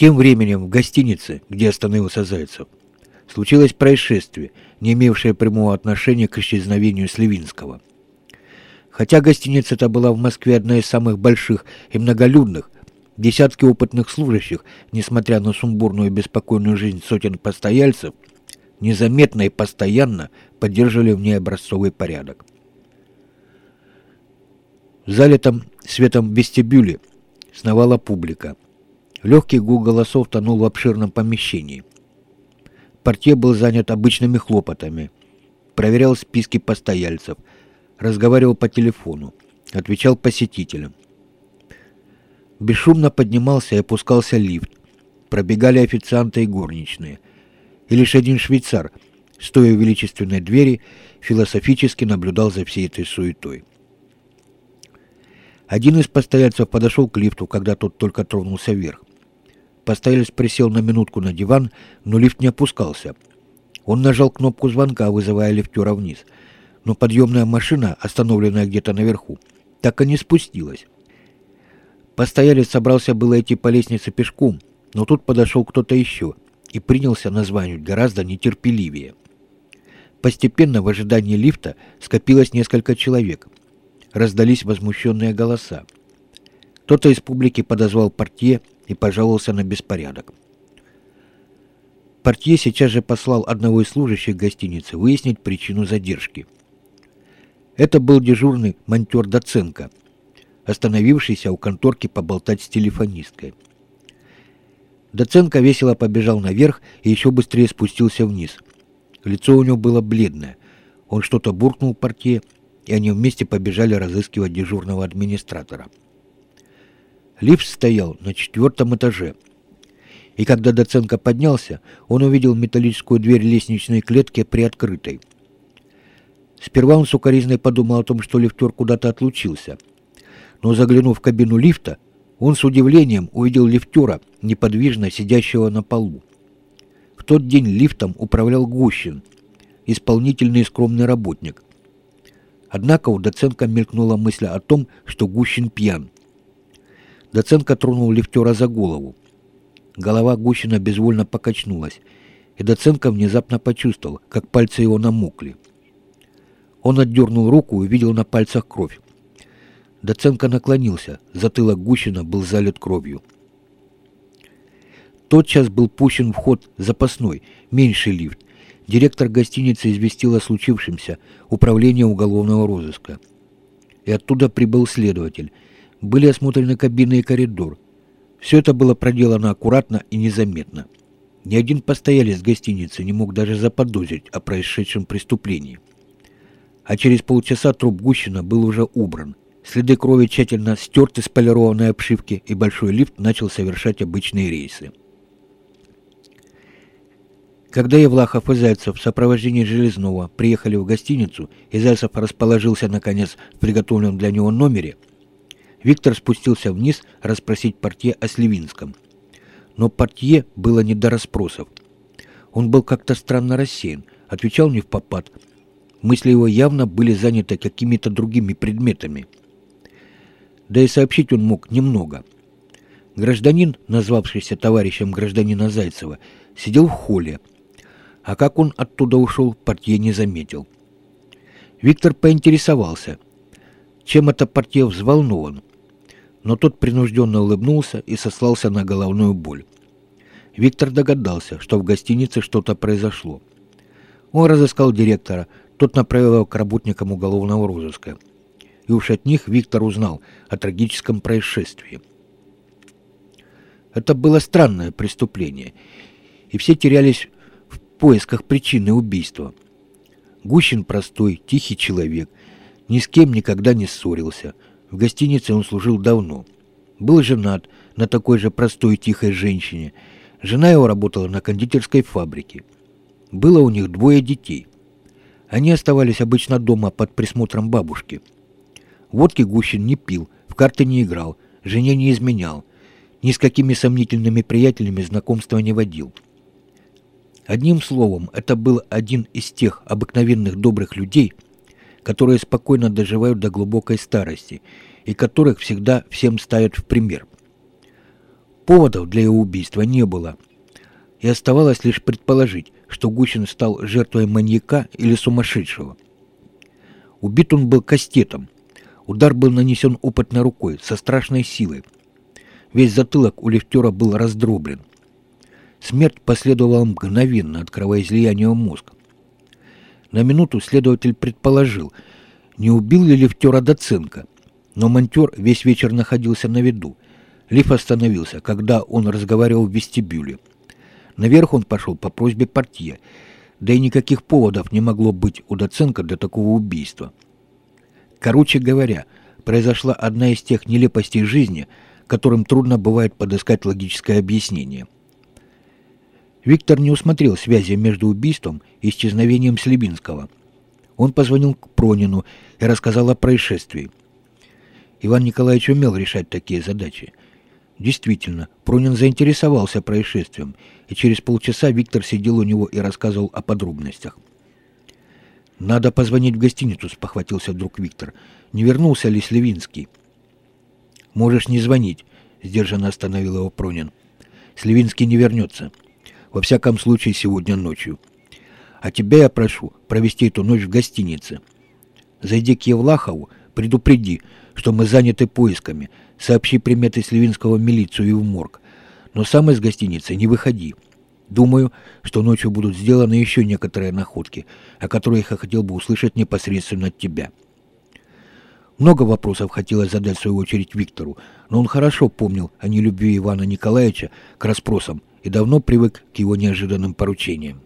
Тем временем в гостинице, где остановился Зайцев, случилось происшествие, не имевшее прямого отношения к исчезновению Сливинского. Хотя гостиница эта была в Москве одна из самых больших и многолюдных, десятки опытных служащих, несмотря на сумбурную и беспокойную жизнь сотен постояльцев, незаметно и постоянно поддерживали в ней образцовый порядок. В залитом светом вестибюле сновала публика. Легкий гул голосов тонул в обширном помещении. Портье был занят обычными хлопотами. Проверял списки постояльцев, разговаривал по телефону, отвечал посетителям. Бесшумно поднимался и опускался лифт. Пробегали официанты и горничные. И лишь один швейцар, стоя у величественной двери, философически наблюдал за всей этой суетой. Один из постояльцев подошел к лифту, когда тот только тронулся вверх. Постоялец присел на минутку на диван, но лифт не опускался. Он нажал кнопку звонка, вызывая лифтера вниз. Но подъемная машина, остановленная где-то наверху, так и не спустилась. Постоялец собрался было идти по лестнице пешком, но тут подошел кто-то еще и принялся названивать гораздо нетерпеливее. Постепенно в ожидании лифта скопилось несколько человек – раздались возмущенные голоса. Кто-то из публики подозвал портье и пожаловался на беспорядок. Портье сейчас же послал одного из служащих гостиницы выяснить причину задержки. Это был дежурный монтер Доценко, остановившийся у конторки поболтать с телефонисткой. Доценко весело побежал наверх и еще быстрее спустился вниз. Лицо у него было бледное. Он что-то буркнул портье, и они вместе побежали разыскивать дежурного администратора. Лифт стоял на четвертом этаже, и когда Доценко поднялся, он увидел металлическую дверь лестничной клетки приоткрытой. Сперва он сукоризной подумал о том, что лифтер куда-то отлучился, но заглянув в кабину лифта, он с удивлением увидел лифтера, неподвижно сидящего на полу. В тот день лифтом управлял Гущин, исполнительный и скромный работник – Однако у Доценко мелькнула мысль о том, что Гущин пьян. Доценко тронул лифтера за голову. Голова Гущина безвольно покачнулась, и Доценко внезапно почувствовал, как пальцы его намокли. Он отдернул руку и увидел на пальцах кровь. Доценко наклонился, затылок Гущина был залит кровью. Тотчас был пущен в ход запасной, меньший лифт, Директор гостиницы известил о случившемся управление уголовного розыска. И оттуда прибыл следователь. Были осмотрены кабины и коридор. Все это было проделано аккуратно и незаметно. Ни один постоялец гостиницы не мог даже заподозрить о происшедшем преступлении. А через полчаса труп Гущина был уже убран. Следы крови тщательно стерты с полированной обшивки, и большой лифт начал совершать обычные рейсы. Когда Евлахов и Зайцев в сопровождении Железного приехали в гостиницу, и Зайцев расположился, наконец, в приготовленном для него номере, Виктор спустился вниз расспросить портье о Сливинском. Но портье было не до расспросов. Он был как-то странно рассеян, отвечал не в попад. Мысли его явно были заняты какими-то другими предметами. Да и сообщить он мог немного. Гражданин, назвавшийся товарищем гражданина Зайцева, сидел в холле, а как он оттуда ушел, портье не заметил. Виктор поинтересовался, чем это портье взволнован, но тот принужденно улыбнулся и сослался на головную боль. Виктор догадался, что в гостинице что-то произошло. Он разыскал директора, тот направил его к работникам уголовного розыска. И уж от них Виктор узнал о трагическом происшествии. Это было странное преступление, и все терялись поисках причины убийства. Гущин простой, тихий человек, ни с кем никогда не ссорился. В гостинице он служил давно. Был женат на такой же простой тихой женщине. Жена его работала на кондитерской фабрике. Было у них двое детей. Они оставались обычно дома под присмотром бабушки. Водки Гущин не пил, в карты не играл, жене не изменял. Ни с какими сомнительными приятелями знакомства не водил. Одним словом, это был один из тех обыкновенных добрых людей, которые спокойно доживают до глубокой старости и которых всегда всем ставят в пример. Поводов для его убийства не было, и оставалось лишь предположить, что Гущин стал жертвой маньяка или сумасшедшего. Убит он был кастетом. Удар был нанесен опытной рукой, со страшной силой. Весь затылок у лифтера был раздроблен. Смерть последовала мгновенно от кровоизлияния в мозг. На минуту следователь предположил, не убил ли лифтера Доценко, но монтер весь вечер находился на виду. Лифт остановился, когда он разговаривал в вестибюле. Наверх он пошел по просьбе портье, да и никаких поводов не могло быть у Доценко для такого убийства. Короче говоря, произошла одна из тех нелепостей жизни, которым трудно бывает подыскать логическое объяснение. Виктор не усмотрел связи между убийством и исчезновением Слебинского. Он позвонил к Пронину и рассказал о происшествии. Иван Николаевич умел решать такие задачи. Действительно, Пронин заинтересовался происшествием, и через полчаса Виктор сидел у него и рассказывал о подробностях. «Надо позвонить в гостиницу», — спохватился вдруг Виктор. «Не вернулся ли Сливинский?» «Можешь не звонить», — сдержанно остановил его Пронин. «Сливинский не вернется. Во всяком случае, сегодня ночью. А тебя я прошу провести эту ночь в гостинице. Зайди к Евлахову, предупреди, что мы заняты поисками, сообщи приметы Сливинского в милицию и в морг. Но сам из гостиницы не выходи. Думаю, что ночью будут сделаны еще некоторые находки, о которых я хотел бы услышать непосредственно от тебя. Много вопросов хотелось задать в свою очередь Виктору, но он хорошо помнил о нелюбви Ивана Николаевича к расспросам и давно привык к его неожиданным поручениям.